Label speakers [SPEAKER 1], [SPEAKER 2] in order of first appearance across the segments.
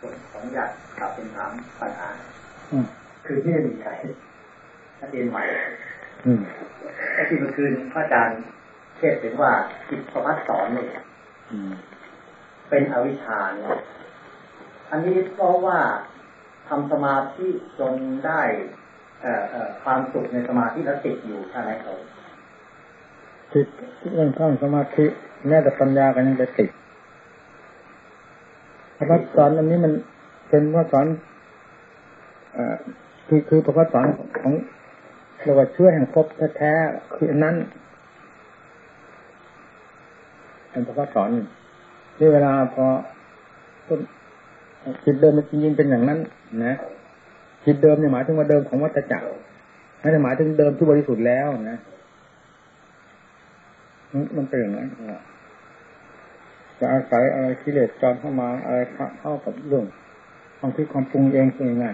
[SPEAKER 1] ขออนุญาตกลับเป็นถามปัญหา
[SPEAKER 2] อืม
[SPEAKER 1] คือที่ได้มีใครนักเรียนใหม่
[SPEAKER 2] อืม
[SPEAKER 1] ไอ้ที่เมื่อคืนพระอาจารย์เทศน์ถึงว่าจิตประพัฒสอนเนี่ย
[SPEAKER 2] อืม
[SPEAKER 1] เป็นอวิชชาเนี่ยอันนี้เพราะว่าทำสมาธิจนได้เอ่อเอ่อความสุขในสมาธิแล้วติดอยู่ใช่ไหมครับ
[SPEAKER 2] จิตเรื่องข้างสมาธิแม้แต่ปัญญากันยังไปติด พระพุทธสอนอันนี้มันเป็นพระสอนอ่อคือคือพระพุทธสอนของเรียกว่าเชื่อแห่งภพแท้ๆคืออันนั้นเป็นพระพุทธสอนที่เวลาพอจิตเดิมมันจริงๆเป็นอย่างนั้น นะจิตเดิมเนี่ยหมายถึงว่าเดิมของวัฏจักรไม่ได้หมายถึงเดิมที่บริสุทธิ์แล้วนะมันเป็นอย่างนั้น จะอาศัยอะไรกิเลสจอมเข้ามาอะไรเข้ากับเรื่องความคิดความปรุงเองเป็นยังไง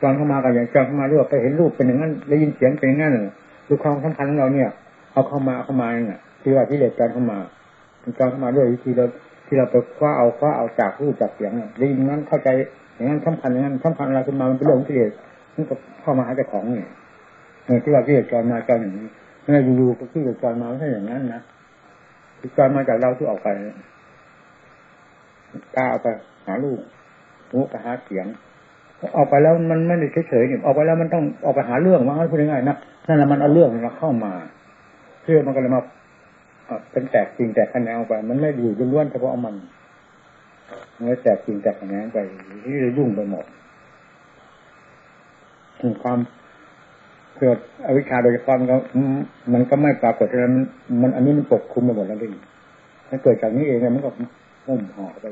[SPEAKER 2] จอมเข้ามากับอย่างจอมเข้ามาเรื่อยไปเห็นรูปเป็นอย่างนั้นได้ยินเสียงเป็นอย่างนั้นคือความสำคัญของเราเนี่ย เอาเข้ามาเอาเข้ามาเนี่ยที่ว่ากิเลสจอมเข้ามาจอมเข้ามาด้วยวิธีเราที่เราไปคว้าเอาคว้าเอาจากรูปจากเสียงได้ยินนั้นเข้าใจอย่างนั้นสำคัญอย่างนั้นสำคัญอะไรขึ้นมามันเป็นเรื่องกิเลสมันก็เข้ามาหาเจ้าของเนี่ยที่ว่ากิเลสจอมมาจอมอย่างนี้ไม่ได้อยู่ๆก็คือจอนมาไม่ใช่อย่างนั้นนะ คือจอนมาจากเราที่ออกไปกล้าเอาไปหาลูกหูไปหาเสียงออกไปแล้วมันไม่ได้เฉยๆเนี่ยออกไปแล้วมันต้องออกไปหาเรื่องว่าพูดง่ายๆนะนั่นแหละมันเอาเรื่องมาเข้ามาเพื่อมันก็เลยมาเป็นแตกจริงแตกคะแนนไป มันไม่อยู่ล้วนเฉพาะมันมันแตกจริงแตกคะแนนไปที่จะยุ่งไปหมดความ เกิดอวิชชาโดยความก็มันก็ไม่ปรากฏฉะนั้นมันอันนี้มันปกคลุมไปหมดแล้วดิมันเกิดจากนี้เองมันก็มุ่มห่อไป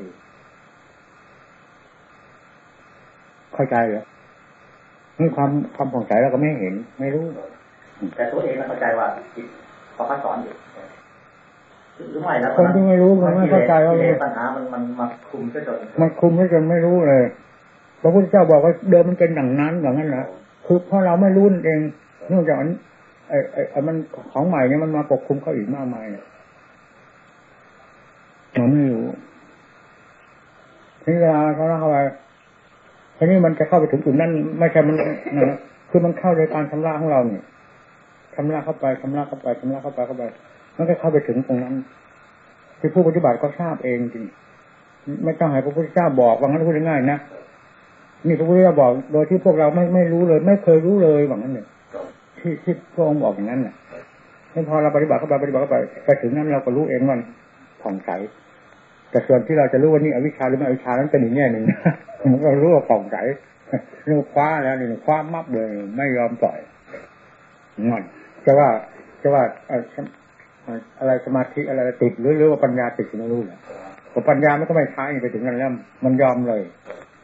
[SPEAKER 2] เข้าใจเหรอนี่ความความผ่องใสเราก็ไม่เห็น ไม่รู้
[SPEAKER 1] แต่ตัวเองเข้าใจว่าจิตประพัฒสอนอยู่หรือไม่แล้ว
[SPEAKER 2] คนที่ไม่รู้มันไม่เข้าใจว่า
[SPEAKER 1] ปัญหามันมันมาคุมซะจน
[SPEAKER 2] มันคุมซะจนไม่รู้เลยพระพุทธเจ้าบอกว่าเดิมมันเป็นอย่างนั้นอย่างนั้นนะ คือเพราะเราไม่รู้เองเนื่องจากมันไอ้ไอ้มันของใหม่เนี่ยมันมาปกคลุมเขาอีกมากมายเราไม่รู้ทีเวลาเขาเข้าไปทีนี้มันจะเข้าไปถึงจุดนั้นไม่ใช่มันนะคือมันเข้าในการชำระของเราเนี่ยชำระเข้าไปชำระเข้าไปชำระเข้าไปเข้าไป มันก็เข้าไปถึงตรงนั้นที่ผู้ปฏิบัติก็ทราบเองจริงไม่ต้องให้พระพุทธเจ้าบอกว่างั้นพูดง่ายๆนะ นี่พระพุทธเจ้าบอกโดยที่พวกเราไม่ไม่รู้เลย ไม่เคยรู้เลยแบบนั้นเนี่ยที่ที่พระองค์บอกอย่างนั้นน่ะไม่พอเราปฏิบัติเข้าไปปฏิบัติเข้าไปไปถึงนั้นเราก็รู้เองว่าผ่องใสแต่ส่วนที่เราจะรู้ว่านี่อวิชชาหรือไม่อวิชชานั้นเป็นอีกแง่หนึ่งมันก็รู้ว่าผ่องใสนี่คว้าแล้วนี่คว้ามับเลยไม่ยอมปล่อยงอนจะว่าจะว่าอะไรสมาธิอะไรติดหรือหรือว่าปัญญาติดไม่รู้แหละแต่ปัญญามันก็ไม่ใช้ไปถึงนั้นแล้วมันยอมเลย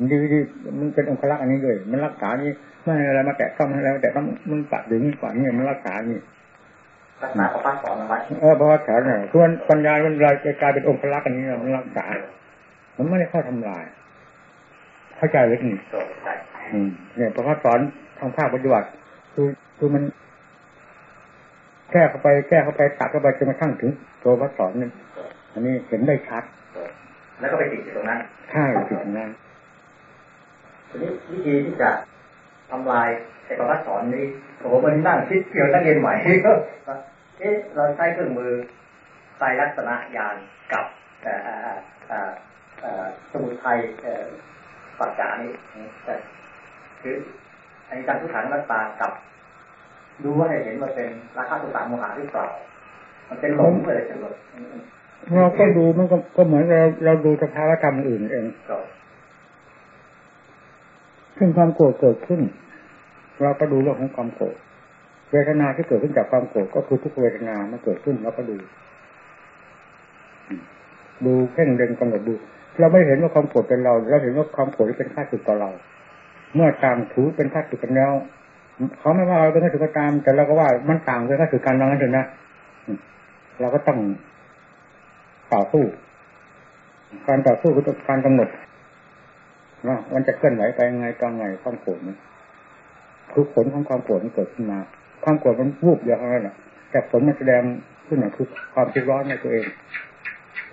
[SPEAKER 2] ดีดีมันเป็นองค์ลักษณ์อันนี้เลยมันรักษานี่ไม่อะไรมาแตะต้องอะไรแต่ต้องมันตัดอย่างนี้ก่อนเนี่ยมันรักษานี่
[SPEAKER 1] รักษาประพัฒสอนเอาไว้
[SPEAKER 2] เออเพราะว่าแถวเนี่ยส่วนปัญญามันลายกลายเป็นองค์ลักษณ์อันนี้มันรักษา มันไม่ได้เข้าทำลาย เข้าใจเลยนี่เนี่ยเพราะว่าสอนทางภาคปฏิบัติคือคือมัน แก้เข้าไปแก้เข้าไปตัดเข้าไปจนกระทั่งถึงตัวพระสอนนี่อันนี้เห็นได้ชัด
[SPEAKER 1] แล้วก็ไปติดอยู่ตรงนั้น
[SPEAKER 2] ใช่ติดตรงนั้น
[SPEAKER 1] ทีนี้วิธีที่จะทำลายไอ้ประพัฒสอนนี้ผมมันนั่งคิดเกี่ยวตั้งเย็นใหม่เอ๊ะเราใช้เครื่องมือไตรลักษณะยานกับสมุทัยปัจจานี้คืออันนี้การทุกขังรักตากับดูว่าให้เห็นว่าเป็นราคาสุตาโมหะหรือเปล่า มันเป็นหลงเลยจังเลย
[SPEAKER 2] เราก็ดูมันก็ก็เหมือนเราเราดูสภาวะธรรมอื่นเอง ซึ่งความโกรธเกิดขึ้น เราก็ดูเรื่องของความโกรธเวทนาที่เกิดขึ้นจากความโกรธก็คือทุกเวทนามันเกิดขึ้นเราก็ดู ดูเพ่งเด็งกำหนดดู เราไม่เห็นว่าความโกรธเป็นเรา เราเห็นว่าความโกรธเป็นข้าศึกต่อเรา เมื่อต่างถือเป็นข้าศึกกันแล้วเขาไม่ว่าเราเป็นข้าศึกก็ตาม แต่เราก็ว่ามันต่างเป็นข้าศึกกันว่างั้นเถอะนะเราก็ต้องต่อสู้การต่อสู้คือการกำหนด ว่ามันจะเคลื่อนไหวไปยังไงตอนไงความโกรธมันคือผลของความโกรธมันเกิดขึ้นมา ความโกรธมันวูบเดียวเท่านั้นแหละแต่ผลมันแสดงขึ้นมาคือความคิดร้อนในตัวเอง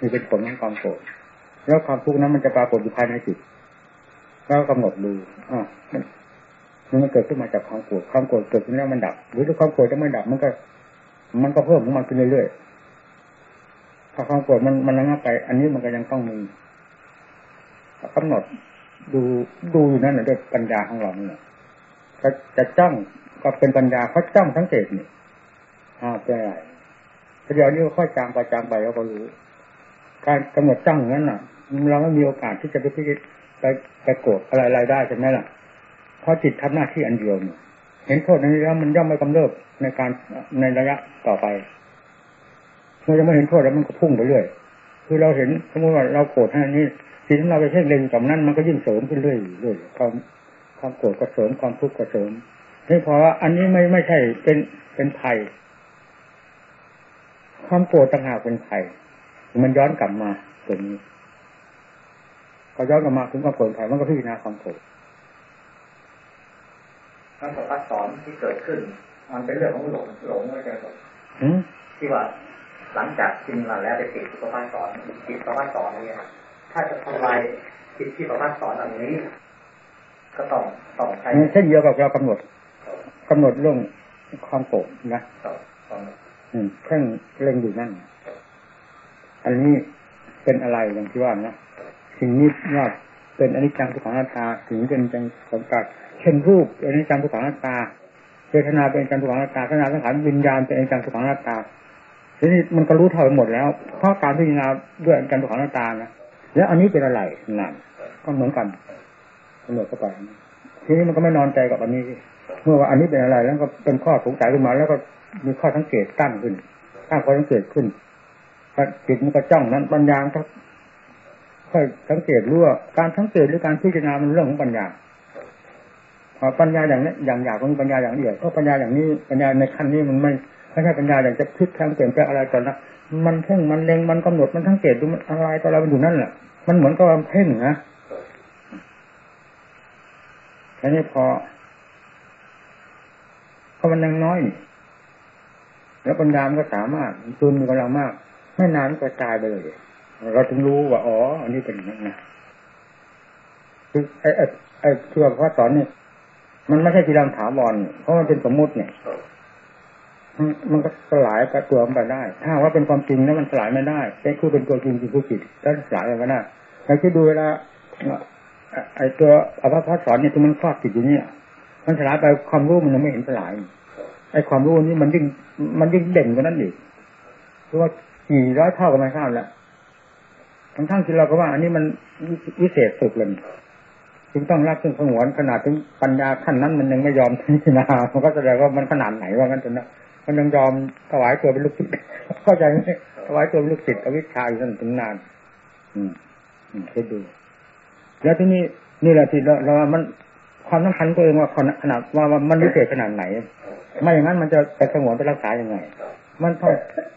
[SPEAKER 2] นี่เป็นผลของความโกรธแล้วความทุกข์นั้นมันจะปรากฏอยู่ภายในจิตแล้วกำหนดดูอ่ามันมันเกิดขึ้นมาจากความโกรธความโกรธเกิดขึ้นแล้วมันดับ หรือถ้าความโกรธจะไม่ดับมันก็ มันก็เพิ่มของมันขึ้นเรื่อยๆถ้าความโกรธมันมันระงับไป อันนี้มันก็ยังต้องมีกำหนด ดูดูอยู่นั่นแหละด้วยปัญญาของเราเนี่ยจะจะจ้องก็เป็นปัญญาเขาจ้องสังเกตนี่อ่าเป็นอะไรเดี๋ยวนี้ค่อยจางไปจางไปเราก็รู้ การกำหนดจ้องอย่างนั้นน่ะ เราไม่มีโอกาสที่จะไปพิจไปไปโกรธอะไรๆได้ใช่ไหมล่ะ เพราะจิตทำหน้าที่อันเดียวเนี่ยเห็นโทษในนี้แล้วมันย่อมไม่กำเริบในการในระยะต่อไปเมื่อจะไม่เห็นโทษแล้วมันก็พุ่งไปเรื่อย คือเราเห็นสมมติว่าเราโกรธอันนี้ สิ่งที่เราไปเพ่งเล็งกับนั้นมันก็ยิ่งเสริมขึ้นเรื่อยเรื่อยความความโกรธก็เสริมความทุกข์ก็เสริมนี่เพราะว่าอันนี้ไม่ไม่ใช่เป็นเป็นภัย ความโกรธต่างหากเป็นภัยมันย้อนกลับมาตรงนี้พอย้อนกลับมาถึงความโกรธภัยมันก็พิจารณาความโกรธ
[SPEAKER 1] การประพัดสอนที่เกิดขึ้น มันเป็นเรื่องของหลงหลงไม่ใช่หลง
[SPEAKER 2] อืม
[SPEAKER 1] ที่ว่าหลังจากกินมาแล้วไปติดประพัดสอนติดประพัดสอนนี้นะ ถ้าจะทำลายจิตที่ประพัดสอนอันนี้ ก็ต้องต้องใช้
[SPEAKER 2] เช่นเดียวกับเรากำหนดกำหนดเรื่องความโกรธนะ
[SPEAKER 1] ต้องต้อง
[SPEAKER 2] อืมเพ่งเล็งอยู่นั่น อันนี้เป็นอะไรอย่างที่ว่านะสิ่งนี้ว่าเป็นอนิจจังทุกขังอนัตตาสิ่งนี้เป็นอนิจจังสังกัดเช่นรูปเป็นอนิจจังทุกขังอนัตตาเวทนาเป็นอนิจจังทุกขังอนัตตาขณะสังขารวิญญาณเป็นอนิจจังทุกขังอนัตตาทีนี้มันก็รู้เท่าหมดแล้ว เพราะการพิจารณาด้วยอนิจจังทุกขังอนัตตานะ แล้วอันนี้เป็นอะไรนั่นก็เหมือนกันกำหนดเข้าไปทีนี้มันก็ไม่นอนใจกับอันนี้ เมื่อว่าอันนี้เป็นอะไร แล้วก็เป็นข้อสงสัยขึ้นมา แล้วก็มีข้อสังเกตตั้งขึ้นตั้งข้อสังเกตขึ้นจิตมันก็จ้องนั้นปัญญาก็ค่อยสังเกตรู้ว่าการสังเกตหรือการพิจารณามันเรื่องของปัญญาพอปัญญาอย่างนี้อย่างอยากก็มีปัญญาอย่างเดียวก็ปัญญาอย่างนี้ปัญญาในขั้นนี้มันไม่ไม่ใช่ปัญญาอย่างจะพลิกแปลงเปลี่ยนแปลงอะไรตอนนั้น มันเพ่งมันเล็งมันกำหนดมันสังเกตดูมันอะไรตอนเรามันอยู่นั่นแหละมันเหมือนกับเพ่งนะอันนี้พอเพราะมันยังน้อย แล้วปัญญามันก็สามารถตุนมีกำลังมากไม่นานก็กลายไปเลย เราถึงรู้ว่าอ๋อ อันนี้เป็นอย่างนั้นนะคือไอ้ไอ้ไอ้ที่ว่าพระสอนนี่มันไม่ใช่ทีรังถาวรเพราะมันเป็นสมมุติเนี่ย มันก็สลายไปตัวมันไปได้ ถ้าว่าเป็นความจริงแล้วมันสลายไม่ได้แต่คือเป็นตัวจริงจริงผู้จิตแล้วสลายไปไม่ได้เราคิดดูเวลาไอ้ตัวอภพระสอนเนี่ยที่มันครอบจิตอยู่เนี่ย มันสลายไปความรู้มันยังไม่เห็นสลายไอ้ความรู้นี่มันยิ่งมันยิ่งเด่นกว่านั้นอีกเพราะว่ากี่ร้อยเท่ากันไม่ทราบแล้วทั้งทั้งที่เราก็ว่า อันนี้มันวิเศษสุดเลยจึงต้องรักจึงสงวนขนาดถึงปัญญาขั้นนั้นมันยังไม่ยอมพิจารณามันก็แสดงว่ามันขนาดไหนว่างั้นจนนะ มันยังยอมถวายตัวเป็นลูกศิษย์เข้าใจไหมถวายตัวเป็นลูกศิษย์อวิชชาอยู่นั่นถึงนานอืมอืมคิดดู แล้วที่นี่นี่แหละที่เราเรา มันความสำคัญตัวเองว่าขนาดว่ามันวิเศษขนาดไหน ไม่อย่างนั้นมันจะไปสงวนไปรักษายังไง มันต้อง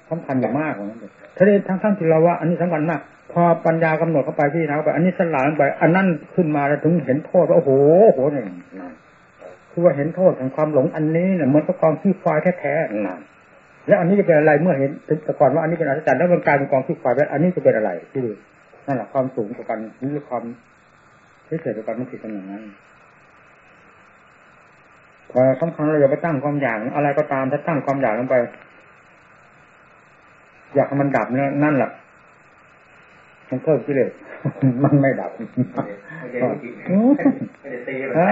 [SPEAKER 2] สำคัญอย่างมากของมันถ้าได้ทั้งทั้งที่เราว่า อันนี้สำคัญมากพอปัญญากำหนดเข้าไปที่นะไป อันนี้สลายไป อันนั้นขึ้นมาแล้วถึงเห็นโทษว่าโอ้โหโอ้โหเนี่ย คือว่าเห็นโทษของความหลงอันนี้เนี่ยมันก็กองขี้ควายแท้ๆนั่นแล้วอันนี้จะเป็นอะไรเมื่อเห็นแต่ก่อนว่าอันนี้เป็นอัศจรรย์แล้วมันกลายเป็นกองขี้ควายแล้วอันนี้จะเป็นอะไรที่นั่นแหละความสูงกว่ากันหรือความพิเศษกว่ากันมันคือกันอย่างนั้นพอสำคัญเราอย่าไปตั้งความอยากอะไรก็ตามถ้าตั้งความอยากลงไป อยากให้มันดับเนี่ยนั่นแหละ มันเพิ่มกิเลสมันไม่ดับอ่า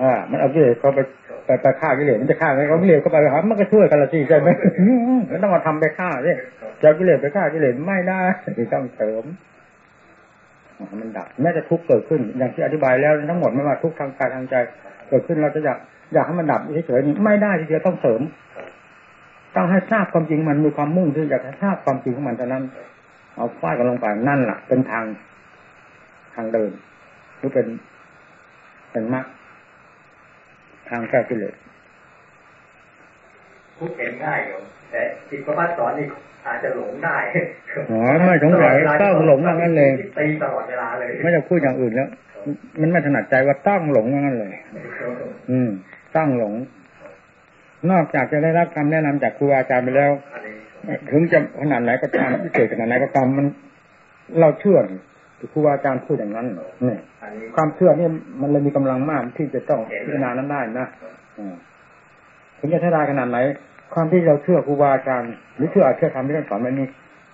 [SPEAKER 2] อ่ามันเอากิเลสเขาไปไปไปฆ่ากิเลสมันจะฆ่าไงเขากิเลสเขาไปหามันก็ช่วยกันละสิใช่ไหมมันต้องมาทำไปฆ่าสิจะกิเลสไปฆ่ากิเลสไม่ได้ต้องเสริมมันดับแม้จะทุกข์เกิดขึ้น อย่างที่อธิบายแล้วทั้งหมดไม่ว่าทุกข์ทางกายทางใจ เกิดขึ้นเราจะอยากอยากให้มันดับเฉยๆไม่ได้ทีเดียวต้องเสริม ต้องให้ทราบความจริงมันมีความมุ่งที่อยากให้ทราบความจริงของมันเท่านั้น เอาฟาดกันลงไปนั่นแหละเป็นทางทางเดินหรือเป็นเป็นมรรคทางแก้กิเลส
[SPEAKER 1] ทุกเห็นง่ายอยู่แต่จิตประพัดสอนนี่อาจจะหลงได้
[SPEAKER 2] อ๋อไม่สงสัยต้องหลงว่างั้นเลย
[SPEAKER 1] ตีตลอดเวลาเลย
[SPEAKER 2] ไม่จะพูดอย่างอื่นแล้ว มันไม่ถนัดใจว่าต้องหลงว่างั้นเลย อืมต้องหลง นอกจากจะได้รับคำแนะนำจากครูอาจารย์ไปแล้ว ถึงจะขนาดไหนก็ตามพิเศษขนาดไหนก็ตามมัน เราเชื่อครูบาอาจารย์พูดอย่างนั้นเนี่ยความเชื่อนี่มันเลยมีกำลังมากที่จะต้องพิจารณานั้นได้นะถึงจะท่าไรขนาดไหน ความที่เราเชื่อครูบาอาจารย์หรือเชื่ออาเชื่อธรรมที่ท่านสอนมันนี่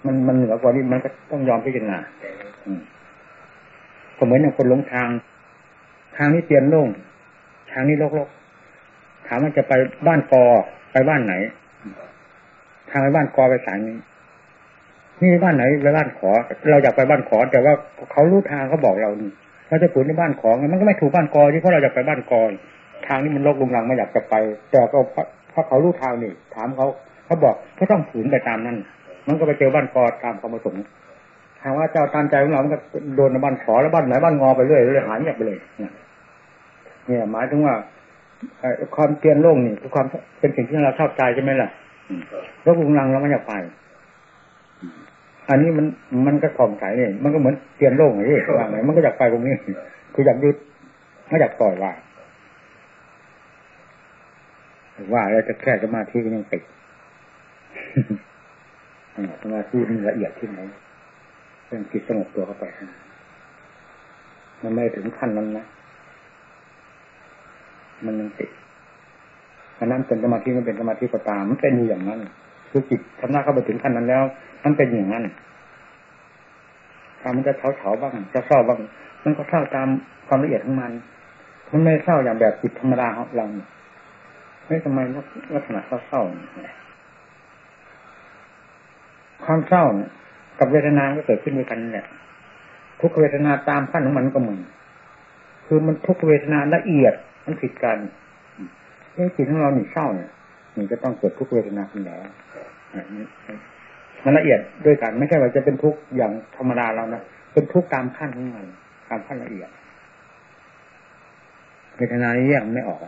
[SPEAKER 2] มันมันเหนือกว่านี้มันก็ต้องยอมพิจารณาก็เหมือนอย่างคนหลงทาง ทางนี้เปลี่ยนโล่งทางนี้โลกๆถามว่าจะไปบ้านกอไปบ้านไหน ทางไปบ้านกอไปสายนี้นี่บ้านไหนไปบ้านขอ เราอยากไปบ้านขอ แต่ว่าเขารู้ทางเขาบอกเรานี่เราจะฝืนในบ้านขอมันก็ไม่ถูกบ้านกอที่เพราะเราอยากไปบ้านกอทางนี้มันโลกลุงรังไม่อยากจะไป แต่ก็เพราะเขารู้ทางนี่ ถามเขาเขาบอกก็ต้องฝืนไปตามนั้นมันก็ไปเจอบ้านกอตามความประสงค์ถามว่าเจ้าตามใจของเรามันก็โดนในบ้านขอแล้วบ้านไหนบ้านงอไปเรื่อยเรื่อยหายเงียบไปเลยเนี่ยหมายถึงว่าความเกลียนโล่งนี่คือความเป็นสิ่งที่เราชอบใจใช่ไหมล่ะ อืมโลกลุงรังเราไม่อยากไป อันนี้มันมันก็ผ่องใสเนี่ยมันก็เหมือนเตียนโล่งอย่างนี้ว่าไงมันก็อยากไปตรงนี้ คืออยากยึดไม่อยากปล่อยว่างว่าเราจะแค่สมาธิก็ยังติดสมาธิมันละเอียดที่ไหนเรื่องจิตสงบตัวเข้าไปมันไม่ถึงขั้นนั้นนะมันยังติด อันนั้นเป็นสมาธิมันเป็นสมาธิก็ตาม มันเป็นอยู่อย่างนั้น คือจิตทำหน้าเข้าไปถึงขั้นนั้นแล้ว มันเป็นอย่างนั้นถ้ามันจะเฉาเฉาๆบ้างจะเศร้าบ้างมันก็เศร้าตามความละเอียดของมัน มันไม่เศร้าอย่างแบบจิตธรรมดาของเราไม่ทำไมลักษณะเศร้าเนี่ยความเศร้ากับเวทนาก็เกิดขึ้นด้วยกันเนี่ยทุกเวทนาตามขั้นของมันก็เหมือนคือมันทุกเวทนาละเอียดมันผิดกัน เรื่องจิตของเราหนีเศร้าเนี่ยมันจะต้องเกิดทุกเวทนาขึ้นแล้วมันละเอียดด้วยกัน ไม่ใช่ว่าจะเป็นทุกอย่างธรรมดาเรานะเป็นทุกตามขั้นของมันตามขั้นละเอียดเวทนานี้แยกไม่ออก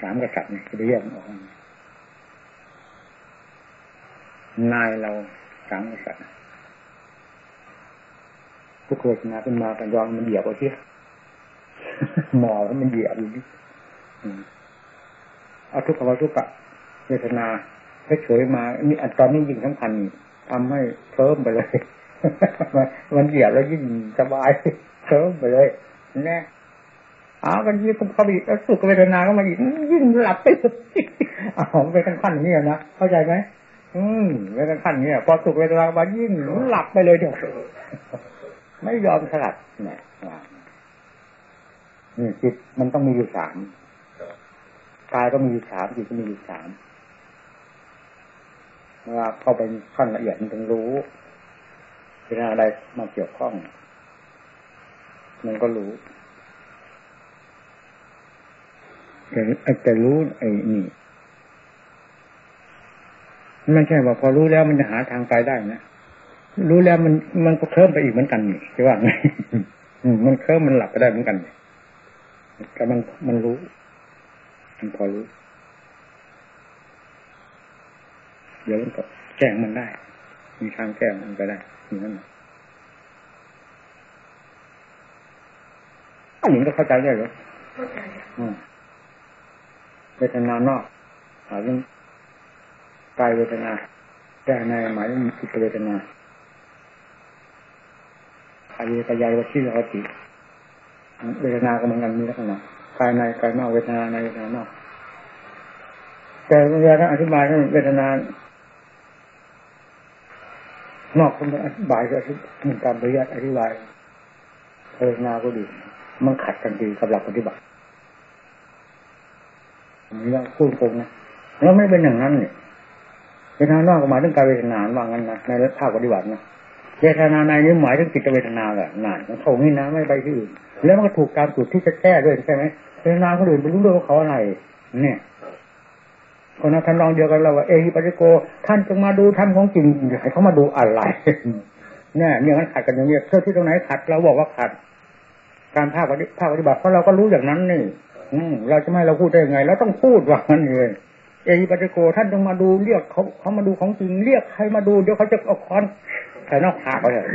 [SPEAKER 2] สามกษัตริย์เนี่ยจะแยกไม่ออกนายเราสามกษัตริย์ทุกเวทนาขึ้นมากันยองมันเหยียบเอาที่ หมอแล้วมันเหยียบอยู่นี่เอาทุกขวาทุกขะเวทนาเฉยมา นี่อันตอนนี้ยิ่งสำคัญทำให้เพิ่มไปเลย มันเหยียบแล้วยิ่งสบายเพิ่มไปเลยน่อ้าวกันยิ่งเขาบีสุขเวทนาก็มาอีกยิ่งหลับไปสุดอ้าวมันเป็นขั้นๆอย่างนี้นะเข้าใจไหมอืมเป็นขั้นๆอย่างนี้พอสุขเวทนามายิ่งหลับไปเลยเดี๋ยวไม่ยอมสลัดเนี่ย นี่จิตมันต้องมีอยู่สามกายก็มีอยู่สามจิตก็มีอยู่สามเวลาเข้าไปขั้นละเอียดมันต้องรู้เวลาอะไรมาเกี่ยวข้อง มันก็รู้แต่แต่รู้ไอ้นี่ไม่ใช่ว่าพอรู้แล้วมันจะหาทางไปได้นะรู้แล้วมันมันก็เคลิ้มไปอีกเหมือนกันนี่ใช่ว่าไงมันเคลิ้มมันหลับไปได้เหมือนกัน แต่มันมันรู้ มันพอรู้ เดี๋ยวมันก็แก้งมันได้ มีทางแก้งมันไปได้อย่างนั้นหญิงก็เข้าใจได้หรอเข้าใจเวทนานอกหมายถึงกายเวทนาแต่ในหมายถึงจิตเวทนาอายกายวัชิรติ เวทนาก็เหมือนกันมีลักษณะกายในกายนอกเวทนาในเวทนานอกแต่เวลาท่านอธิบายท่านเวทนานอกคนอธิบายก็มีการปริยัติอธิบายเวทนาก็ดี มันขัดกันดีกับหลักปฏิบัตินี่เราพูดตรงนะแล้วไม่เป็นอย่างนั้นเนี่ยเวทนานอกก็หมายถึงการเวทนาว่างั้นนะในภาคปฏิบัตินะ เวทนาในนี้หมายถึงจิตเวทนาแหละนานเขานี่นะไม่ไปที่อื่นแล้วมันก็ถูกตามจุดที่จะแก้ด้วยใช่ไหมเวทนาคนอื่นไปรู้ด้วยว่าเขาอะไร เนี่ยคนนั้นท่านลองเดียวกันเราว่าเอฮิปัสโก ท่านจงมาดูท่านของจริงให้เขามาดูอะไรเนี่ยอย่างนั้นขัดกันอย่างนี้เพื่อที่ตรงไหนขัดเราบอกว่าขัด การภาคปฏิภาคปฏิบัติเพราะเราก็รู้อย่างนั้นนี่ อืมเราจะไม่เราพูดได้ยังไงเราต้องพูดว่างั้นเลย เอฮิปัสโกท่านจงมาดูเรียกเขาเขามาดูของจริงเรียกใครมาดูเดี๋ยวเขาจะเอาค้อนใส่นอกผากเขาเถอะ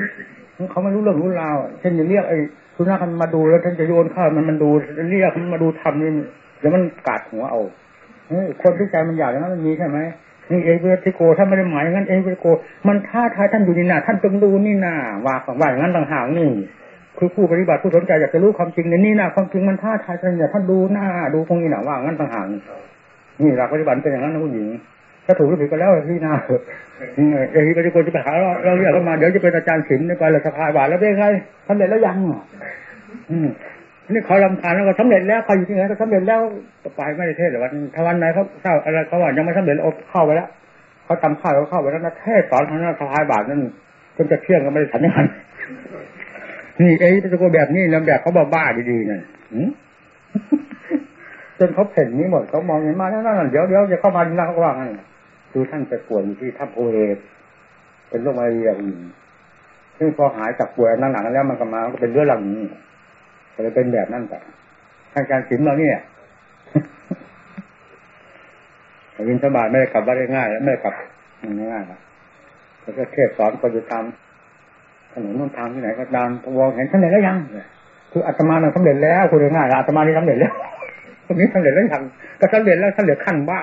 [SPEAKER 2] เขาไม่รู้เรื่องรู้ราวเช่นจะเรียกไอ้สุนัขมันมาดูแล้วท่านจะโยนข้าวมันมันดูเรียกมันมาดูทำนี่เดี๋ยวมันกัดหัวเอาคนที่ใจมันอยากอย่างนั้นมันมีใช่ไหมนี่เอเวติโกท่านไม่ได้หมายงั้นเอเวติโก มันท้าทายท่านอยู่นี่นาท่านจงดูนี่นาว่าของว่าอย่างนั้นต่างหากนี่คือผู้ปฏิบัติผู้สนใจอยากจะรู้ความจริงในนี่นาความจริงมันท้าทายท่านอย่าท่านดูหน้าดูตรงนี้นาว่างั้นต่างหาก นี่หลักปฏิบัติเป็นอย่างนั้นนะผู้หญิงถ้าถูกหรือผิดก็แล้วที่นาเอเวติโกจะไปหาเราเราเรียกเข้ามาเดี๋ยวจะเป็นอาจารย์ศิลป์ไปเลยสภาบาทแล้วเป็นไงทำเร็จแล้วยังอืมนี่เขาลำคาญแล้วก็สำเร็จแล้วเขาอยู่ที่ไหนก็สำเร็จแล้วไปไม่ได้เทศแต่วันถ้าวันไหนเขาเศร้าอะไรเขาว่ายังไม่สำเร็จอาเข้าไปแล้วเขาทำข้าวเขาเข้าไปแล้วนะเทศสอนทางนั้นสภายบาทนั่นจนจะเที่ยงก็ไม่ได้ฉันยังไงนี่ไอ้ตะโกแบบนี้ลำแบบเขาบ้าบ้าดีๆนั่น จนเขาเห็นนี้หมดเขามองเห็นมาแล้วนั่นเดี๋ยวเดี๋ยวจะเข้ามาดีนะเขาว่างั้นดูท่านไปป่วยอยู่ที่ทัพโพเอเป็นโรคมาเรียอีกซึ่งพอหายจากป่วยนั่งหนังแล้วมันก็มาก็เป็นเรื่องหลังนี้ก็เลยเป็นแบบนั้นแต่ทางการศิลป์เราเนี่ยวินสบายไม่ได้กลับบ้านง่ายแล้วไม่ได้กลับง่ายๆนะแล้วก็เทศสอนคนอยู่ตามถนนน้นทางที่ไหนก็ตามวองเห็นสำเร็จแล้วยัง คืออาตมาเนี่ยสำเร็จแล้วคุณง่ายอาตมานี่สำเร็จแล้ว ตรงนี้สำเร็จแล้วยังก็สำเร็จแล้วสำเร็จขั้นบ้า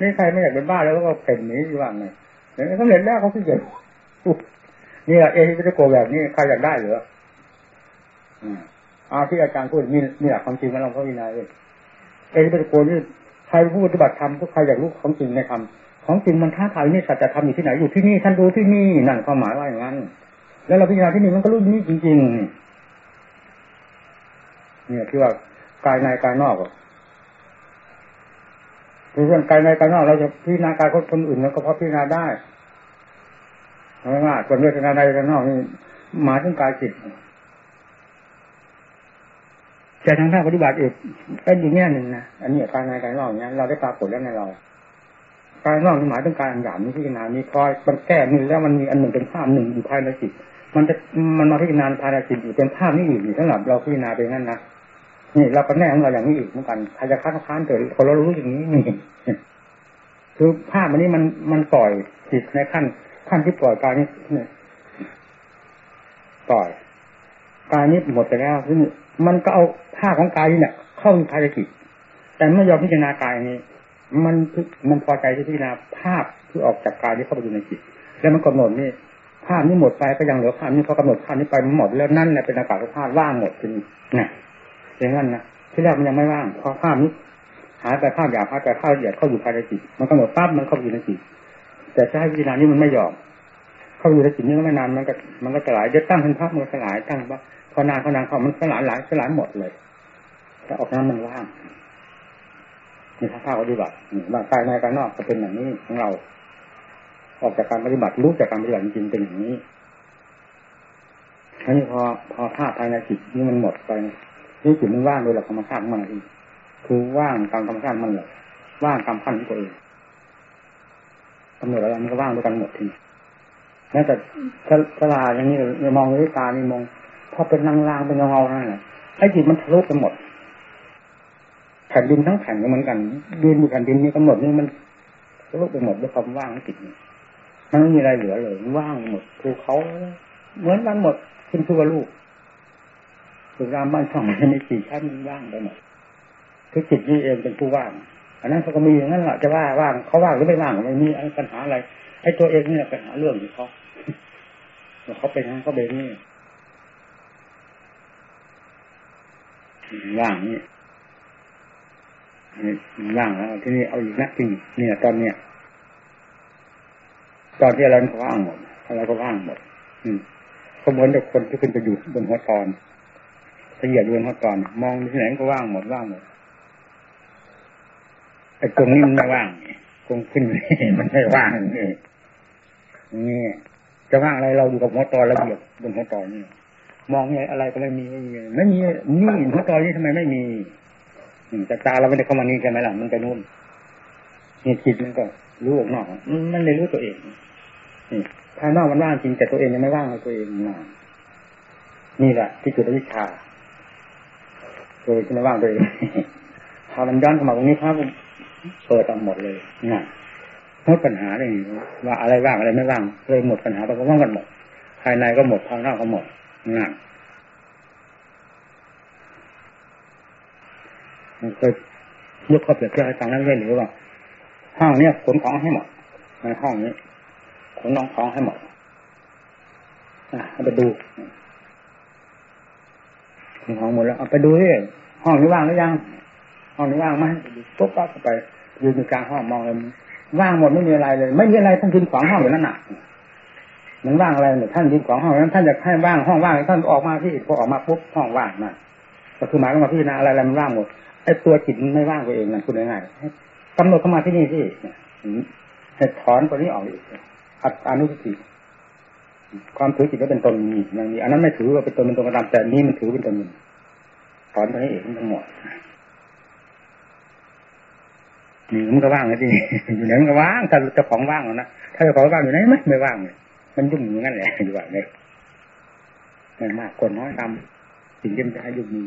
[SPEAKER 2] นี่ใครไม่อยากเป็นบ้าแล้วก็เป็นนี้ว่าไงเนี่ยสำเร็จแล้วเขาขี้เกียจนี่แหละเอฮิปิโกแบบนี้ใครอยากได้เหรืออาที่อาจารย์พูดนี่นี่แหละความจริงมันเราเขาวินัยเลยเอริปโกนี่ใครผู้ปฏิบัติธรรมทุกใครอยากรู้ของจริงในธรรมของจริงมันท้าทายนี่สัจธรรมอยู่ที่ไหนอยู่ที่นี่ท่านดูที่นี่นั่นความหมายว่าอย่างนั้น แล้วเราพิจารณาที่นี่มันก็รู้นี่จริง ๆ เนี่ยที่ว่ากายในกายนอกคือเรื่องกายในกายนอกเราจะพิจารณากายคนคนอื่นแล้วก็พอพิจารณาได้ง่ายๆส่วนเวทนายในกายนอกนี่หมายถึงกายจิตแต่ทางภาคปฏิบัติอีกเป็นอย่างนี้หนึ่งนะอันนี้การในการนอกเนี้ยเราได้ปรากฏแล้วในเราการนอกหมายถึงการหยาบนี้พิจารณานี้พอมันแก้มือแล้วมันมีอันหนึ่งเป็นภาพหนึ่งอยู่ภายในจิตมันจะมันมาพิจารณาภายในจิตอยู่เป็นภาพนี้อยู่สำหรับเราพิจารณาเป็นงั้นนะ นี่เราก็แน่ของเราอย่างนี้อีกเหมือนกันใครจะค้านค้านเถิดคนเรารู้อย่างนี้นี่คือภาพมันนี้มันมันปล่อยจิตในขั้น ขั้นที่ปล่อยกายนี้ปล่อยกายนี้หมดไปแล้วซึ่งมันก็เอาผ้าของกายนี่เนี่ยเข้าในภารกิจแต่ไม่ยอมพิจารณากายนี้ มันมันพอใจที่พิจารณาภาพที่ออกจากกายที่เข้าไปอยู่ในจิต แล้วมันกำหนดนี่ภาพนี้หมดไปก็ยังเหลือภาพนี้พอกำหนดภาพนี้ไปมันหมดแล้วนั่นแหละเป็นอากาศภาพว่างหมดจริงนะ อย่างนั้นนะที่แรกมันยังไม่ว่างพอภาพนี้หายไปภาพหยาบภาพแต่ภาพละเอียดเข้าอยู่ภายในจิตมันกำหนดปั๊บมันเข้าอยู่ในจิตแต่ถ้าให้พิจารณานี้มันไม่ยอม เข้าอยู่ในจิตนี้ก็ไม่นานมันก็มันก็สลายเดี๋ยวตั้งเป็นภาพมันสลายตั้งว่าพอนานพอนานเขามันสลายหลายสลายหมดเลยแต่ออกนั้นมันว่างมีทางภาคปฏิบัติบางกายในกายนอกก็เป็นอย่างนี้ของเรา ออกจากการปฏิบัติรู้จากการปฏิบัติจริงเป็นอย่างนี้อันนี้พอพอภาพภายในจิตนี่มันหมดไป นี่จิตมันว่างโดยหลักธรรมชาติมันเองคือว่างตามธรรมชาติมันเลยว่างตามขั้นของตัวเองกำหนดอะไรมันก็ว่างด้วยกันหมดทีแม้แต่ฉลาอย่างนี้เรามองด้วยตานี่มองพอเป็นลางๆเป็นเงาๆนั่นแหละไอ้จิตมันทะลุไปหมด แผ่นดินทั้งแผ่นก็เหมือนกันดินอยู่แผ่นดินนี้กำหนดนี่มันทะลุไปหมดด้วยความว่างจิตมันไม่มีอะไรเหลือเลยว่างหมดภูเขาเหมือนกันหมดขึ้นทั่วลูก สุรามบ้านช่องมันมีสี่ชั้นมันว่างไปหมดคือจิตนี่เองเป็นผู้ว่าง อันนั้นเขาก็มีอย่างนั้นแหละจะว่าว่างเขาว่างหรือไม่ว่างไม่มีปัญหาอะไรไอ้ตัวเองเนี่ยปัญหาเรื่องของเขาเขาเป็นนั้นเขาเป็นนี่ว่างนี่ว่างแล้วที่นี่เอาอีกนะจริงเนี่ยตอนเนี้ยตอนที่เราก็ว่างหมดเราก็ว่างหมด อืมก็เหมือนกับคนที่ขึ้นไปอยู่บนหัวตอน ละเอียดบนหัวตอน มองที่ไหนก็ว่างหมดว่างหมดไอ้กงนี่มันไม่ว่างกงขึ้นมันไม่ว่างนี่นี่จะว่างอะไรเราอยู่กับหัวตอนระเบียบบนหัวตอนนี่มองไงอะไรก็ไม่มีไม่มีไม่มีนี่หัวตอนนี้ทำไมไม่มีแต่ตาเราไม่ได้เข้ามานี่ใช่ไหมล่ะมันไปนู่นนี่จิตมันก็รู้ออกนอกมันเลยรู้ตัวเองนี่ภายนอกมันว่างจริงแต่ตัวเองยังไม่ว่างเลยตัวเองนะนี่แหละที่จุดวิชา ตัวเองไม่ว่างตัวเองพอมันย้อนเข้ามาตรงนี้ครับเปิดออกหมดเลยนะหมดปัญหาเลยว่าอะไรว่างอะไรไม่ว่างเลยหมดปัญหาเราก็ว่างกันหมด ภายในก็หมดภายนอกก็หมดนั่นมันเคยยกข้อเปรียบเทียบให้ฟังนั่นเลยหรือว่าห้องเนี้ยขนของให้หมดในห้องนี้ขนน้องของให้หมดอะเอาดู ขนของหมดแล้วเอาไปดูที่ห้องนี้ว่างหรือยังห้องนี้ว่างไหมปุ๊บปั๊บไปยืนอยู่กลางห้องมองเลยว่างหมดไม่มีอะไรเลย ไม่มีอะไรท่านยืนขวางห้องอยู่นั่นน่ะมันว่างอะไรเนี่ยท่านยืนขวางห้องนั้นท่านอยากให้ว่างห้องว่างท่านออกมาที่พอออกมาปุ๊บห้องว่างนะก็คือหมายว่าพี่นาอะไรอะไรมันว่างหมดไอ้ตัวจิตมันไม่ว่างตัวเองนั่นคุณง่ายๆกำหนดเข้ามาที่นี่ที่ให้ถอนตัวนี้ออกอีกอัตอนุสติ ความถือจิตว่าเป็นตนมีอย่างนี้อันนั้นไม่ถือว่าเป็นตนเป็นตนกระทำแต่นี่มันถือเป็นตนมีถอนตัวนี้เองทั้งหมดนี่มันก็ว่างนะที่อยู่ไหนมันก็ว่างถ้าเจ้าของว่างนะถ้าเจ้าของว่างอยู่ไหนไม่ไม่ว่างเลยมันยุ่งอย่างนั้นแหละอยู่แบบนี้ไม่มากคนน้อยทำสิ่งที่มันจะให้ยุ่งมี